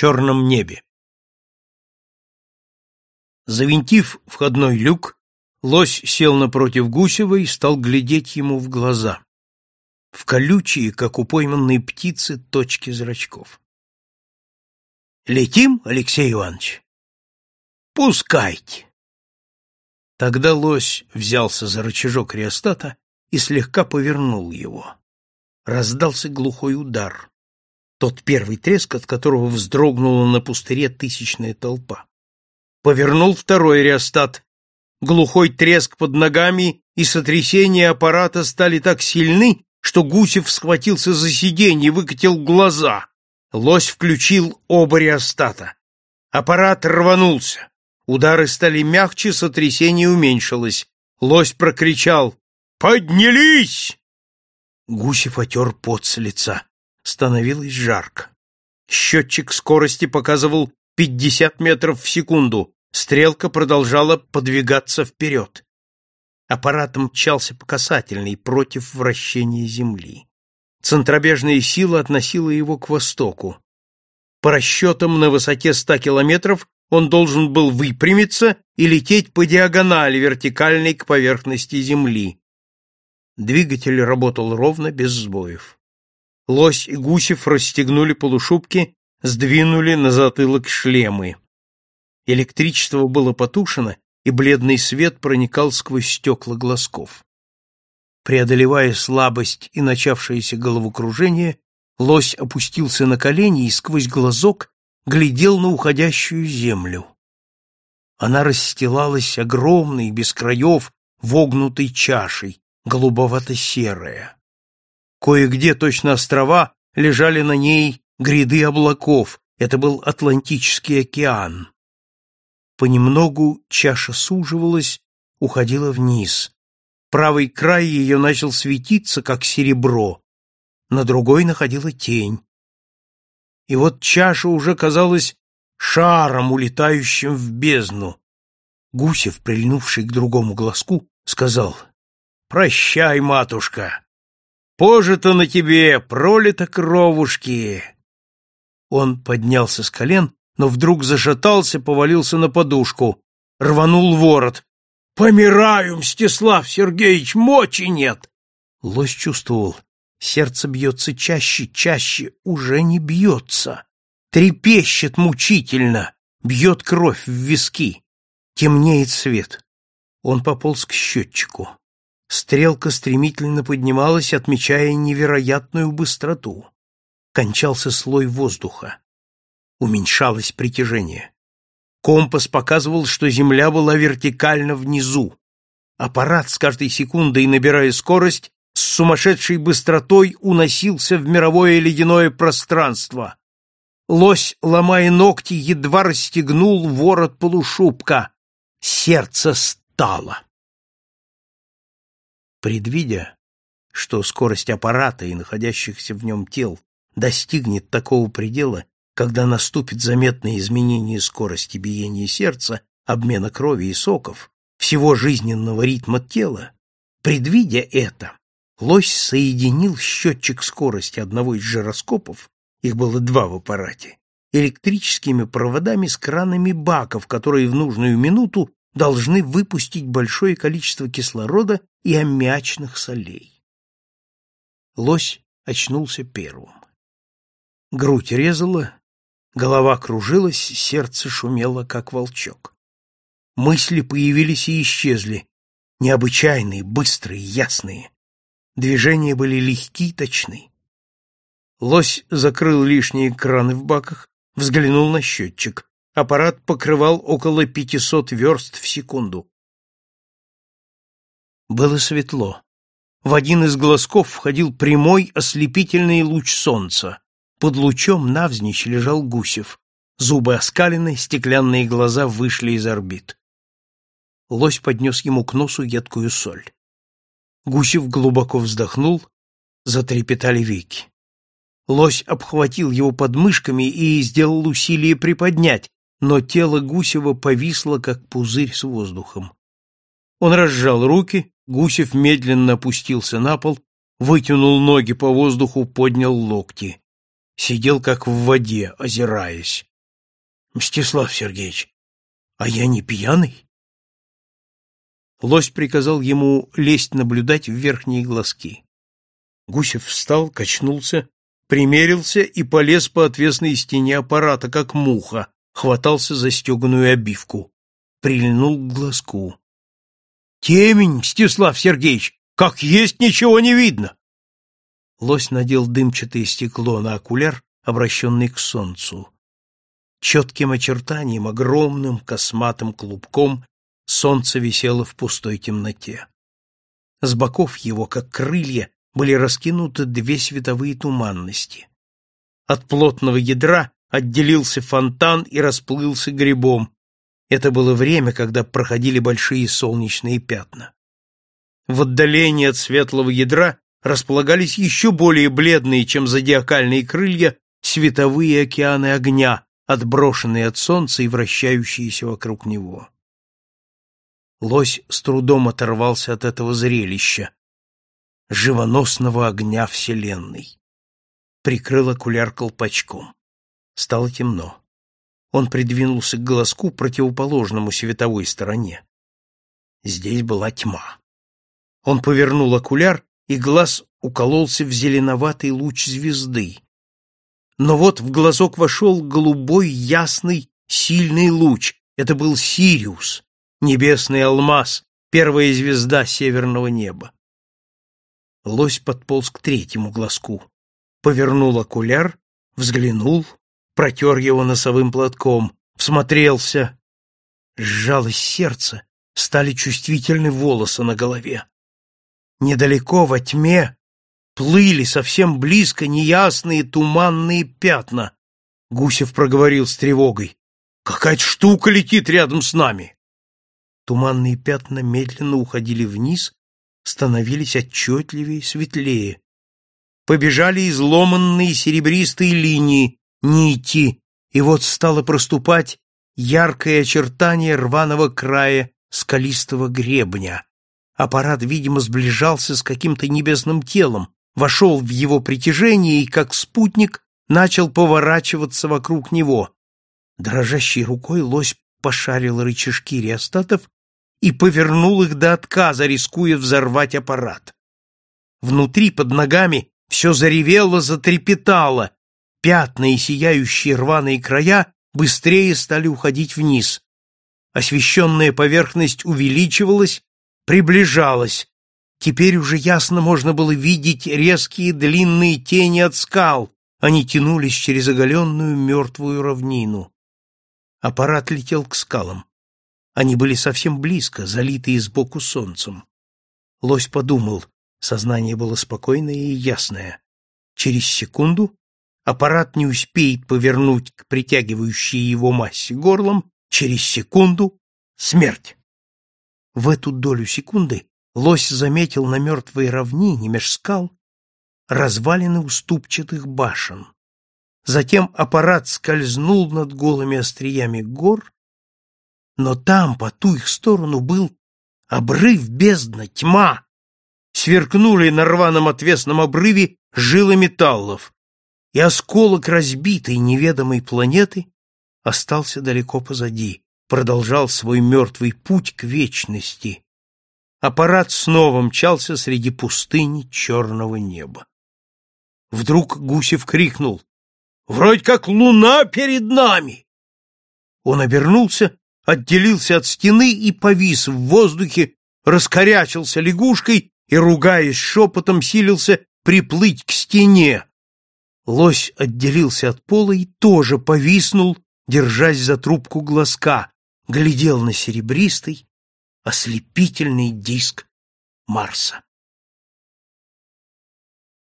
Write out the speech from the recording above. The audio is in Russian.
черном небе. Завинтив входной люк, лось сел напротив Гусева и стал глядеть ему в глаза, в колючие, как у пойманной птицы, точки зрачков. «Летим, Алексей Иванович?» «Пускайте!» Тогда лось взялся за рычажок реостата и слегка повернул его. Раздался глухой удар, тот первый треск, от которого вздрогнула на пустыре тысячная толпа. Повернул второй реостат. Глухой треск под ногами и сотрясение аппарата стали так сильны, что Гусев схватился за сиденье, выкатил глаза. Лось включил оба реостата. Аппарат рванулся. Удары стали мягче, сотрясение уменьшилось. Лось прокричал «Поднялись!» Гусев отер пот с лица. Становилось жарко. Счетчик скорости показывал 50 метров в секунду. Стрелка продолжала подвигаться вперед. Аппарат мчался по касательной против вращения Земли. Центробежная сила относила его к востоку. По расчетам на высоте 100 километров он должен был выпрямиться и лететь по диагонали, вертикальной к поверхности Земли. Двигатель работал ровно, без сбоев. Лось и Гусев расстегнули полушубки, сдвинули на затылок шлемы. Электричество было потушено, и бледный свет проникал сквозь стекла глазков. Преодолевая слабость и начавшееся головокружение, лось опустился на колени и сквозь глазок глядел на уходящую землю. Она расстилалась огромной, без краев, вогнутой чашей, голубовато-серая. Кое-где, точно острова, лежали на ней гряды облаков, это был Атлантический океан. Понемногу чаша суживалась, уходила вниз. Правый край ее начал светиться, как серебро, на другой находила тень. И вот чаша уже казалась шаром, улетающим в бездну. Гусев, прильнувший к другому глазку, сказал «Прощай, матушка! Пожито на тебе, пролито кровушки!» Он поднялся с колен, но вдруг зашатался, повалился на подушку, рванул ворот. «Помираю, Мстислав Сергеевич, мочи нет!» Лось чувствовал, сердце бьется чаще, чаще, уже не бьется. Трепещет мучительно, бьет кровь в виски. Темнеет свет. Он пополз к счетчику. Стрелка стремительно поднималась, отмечая невероятную быстроту кончался слой воздуха. Уменьшалось притяжение. Компас показывал, что Земля была вертикально внизу. Аппарат с каждой секундой, набирая скорость, с сумасшедшей быстротой уносился в мировое ледяное пространство. Лось, ломая ногти, едва расстегнул ворот полушубка. Сердце стало. Предвидя, что скорость аппарата и находящихся в нем тел достигнет такого предела, когда наступит заметное изменение скорости биения сердца, обмена крови и соков, всего жизненного ритма тела, предвидя это, лось соединил счетчик скорости одного из жироскопов, их было два в аппарате, электрическими проводами с кранами баков, которые в нужную минуту должны выпустить большое количество кислорода и аммиачных солей. Лось очнулся первым. Грудь резала, голова кружилась, сердце шумело, как волчок. Мысли появились и исчезли, необычайные, быстрые, ясные. Движения были легки и точны. Лось закрыл лишние краны в баках, взглянул на счетчик. Аппарат покрывал около пятисот верст в секунду. Было светло. В один из глазков входил прямой ослепительный луч солнца. Под лучом навзничь лежал Гусев. Зубы оскалены, стеклянные глаза вышли из орбит. Лось поднес ему к носу едкую соль. Гусев глубоко вздохнул, затрепетали веки. Лось обхватил его подмышками и сделал усилие приподнять, но тело Гусева повисло, как пузырь с воздухом. Он разжал руки, Гусев медленно опустился на пол, вытянул ноги по воздуху, поднял локти сидел как в воде, озираясь. Мстислав Сергеевич, а я не пьяный? Лось приказал ему лезть наблюдать в верхние глазки. Гусев встал, качнулся, примерился и полез по отвесной стене аппарата, как муха, хватался за стеганую обивку. Прильнул к глазку. «Темень, Мстислав Сергеевич! Как есть ничего не видно!» Лось надел дымчатое стекло на окуляр, обращенный к солнцу. Четким очертанием, огромным косматым клубком солнце висело в пустой темноте. С боков его, как крылья, были раскинуты две световые туманности. От плотного ядра отделился фонтан и расплылся грибом. Это было время, когда проходили большие солнечные пятна. В отдалении от светлого ядра располагались еще более бледные, чем зодиакальные крылья, световые океаны огня, отброшенные от солнца и вращающиеся вокруг него. Лось с трудом оторвался от этого зрелища, живоносного огня Вселенной. Прикрыл окуляр колпачком. Стало темно. Он придвинулся к глазку, противоположному световой стороне. Здесь была тьма. Он повернул окуляр, и глаз укололся в зеленоватый луч звезды. Но вот в глазок вошел голубой, ясный, сильный луч. Это был Сириус, небесный алмаз, первая звезда северного неба. Лось подполз к третьему глазку, повернул окуляр, взглянул, протер его носовым платком, всмотрелся. Сжалось сердце, стали чувствительны волосы на голове. Недалеко во тьме плыли совсем близко неясные туманные пятна. Гусев проговорил с тревогой. «Какая-то штука летит рядом с нами!» Туманные пятна медленно уходили вниз, становились отчетливее, светлее. Побежали изломанные серебристые линии, нити, и вот стало проступать яркое очертание рваного края скалистого гребня. Аппарат, видимо, сближался с каким-то небесным телом, вошел в его притяжение и, как спутник, начал поворачиваться вокруг него. Дрожащей рукой лось пошарил рычажки реостатов и повернул их до отказа, рискуя взорвать аппарат. Внутри, под ногами, все заревело, затрепетало. Пятна и сияющие рваные края быстрее стали уходить вниз. Освещенная поверхность увеличивалась, приближалась. Теперь уже ясно можно было видеть резкие длинные тени от скал. Они тянулись через оголенную мертвую равнину. Аппарат летел к скалам. Они были совсем близко, залитые сбоку солнцем. Лось подумал, сознание было спокойное и ясное. Через секунду аппарат не успеет повернуть к притягивающей его массе горлом, через секунду — смерть. В эту долю секунды лось заметил на мертвой равнине меж скал развалины уступчатых башен. Затем аппарат скользнул над голыми остриями гор но там, по ту их сторону, был обрыв бездна, тьма. Сверкнули на рваном отвесном обрыве жилы металлов, и осколок разбитой неведомой планеты остался далеко позади, продолжал свой мертвый путь к вечности. Аппарат снова мчался среди пустыни черного неба. Вдруг Гусев крикнул «Вроде как луна перед нами!» Он обернулся отделился от стены и повис в воздухе, раскорячился лягушкой и, ругаясь шепотом, силился приплыть к стене. Лось отделился от пола и тоже повиснул, держась за трубку глазка, глядел на серебристый, ослепительный диск Марса.